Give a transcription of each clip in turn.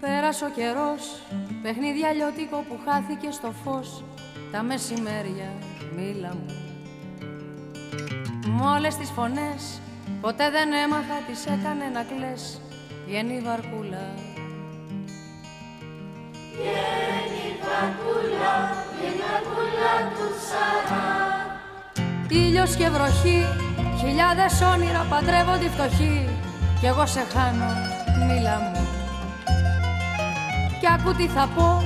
Πέρασε ο καιρός, παιχνίδι αλλιώτικο που χάθηκε στο φως. Τα μεσημέρια, μίλα μου. Μ' όλες τις φωνές, ποτέ δεν έμαθα τις έκανε να κλαις Βγαίνει βαρκούλα Βγαίνει βαρκούλα, βγαίνει βαρκούλα του Σαρά. Ήλιος και βροχή, χιλιάδες όνειρα παντρεύονται φτωχοί. Κι εγώ σε χάνω, μίλα μου Κι άκου τι θα πω,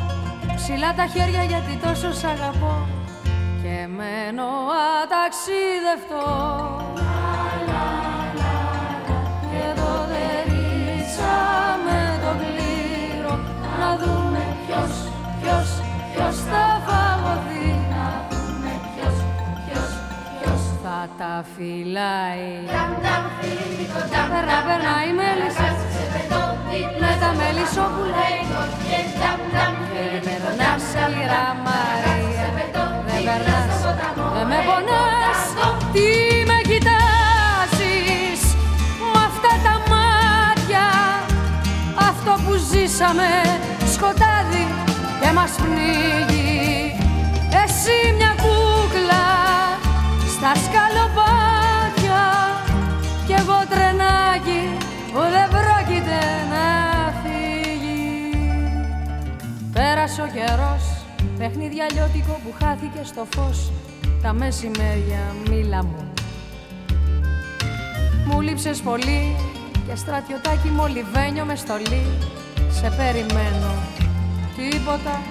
ψηλά τα χέρια γιατί τόσο σ' αγαπώ. Και μένω αταξίδευτο. Και εδώ δεν ρίξαμε το κλήρο. Να δούμε ποιος, ποιος, ποιος θα φαγωθεί. Να δούμε ποιος, ποιος, ποιος Θα τα φυλάει. Ταμ ταμ φιλίπικο ταμ Περνά, περνά η μέλισσα Σε πετώ δίπλα με τα μελισσόπουλα Τι με κοιτάζεις με αυτά τα μάτια Αυτό που ζήσαμε σκοτάδι και μας πνίγει. Εσύ μια κούκλα στα σκαλοπάτια Κι εγώ τρενάκι που δεν πρόκειται να φύγει. Πέρασε ο καιρός, παιχνίδι αλλιώτικο που χάθηκε στο φως Τα μεσημέρια, μίλα μου. Μου λείψες πολύ και στρατιωτάκι μολυβένιο με στολή. Σε περιμένω, τίποτα.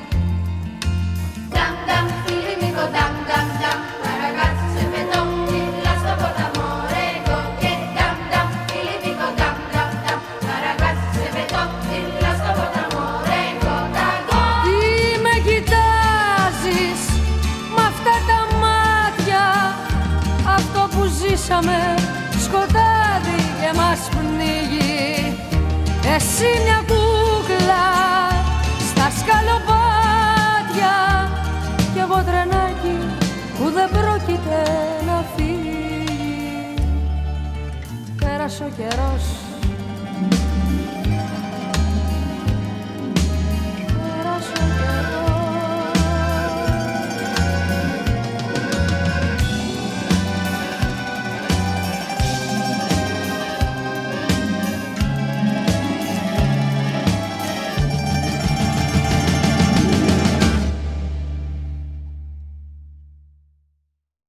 Ταμ ταμ φιλίπικο ταμ ταμ ταμ Ragazzi ζήσαμε σκοτάδι και μας πνίγει Εσύ μια κούκλα στα σκαλοπάτια Κι εγώ τρενάκι που δεν πρόκειται να φύγει. Πέρασε ο καιρός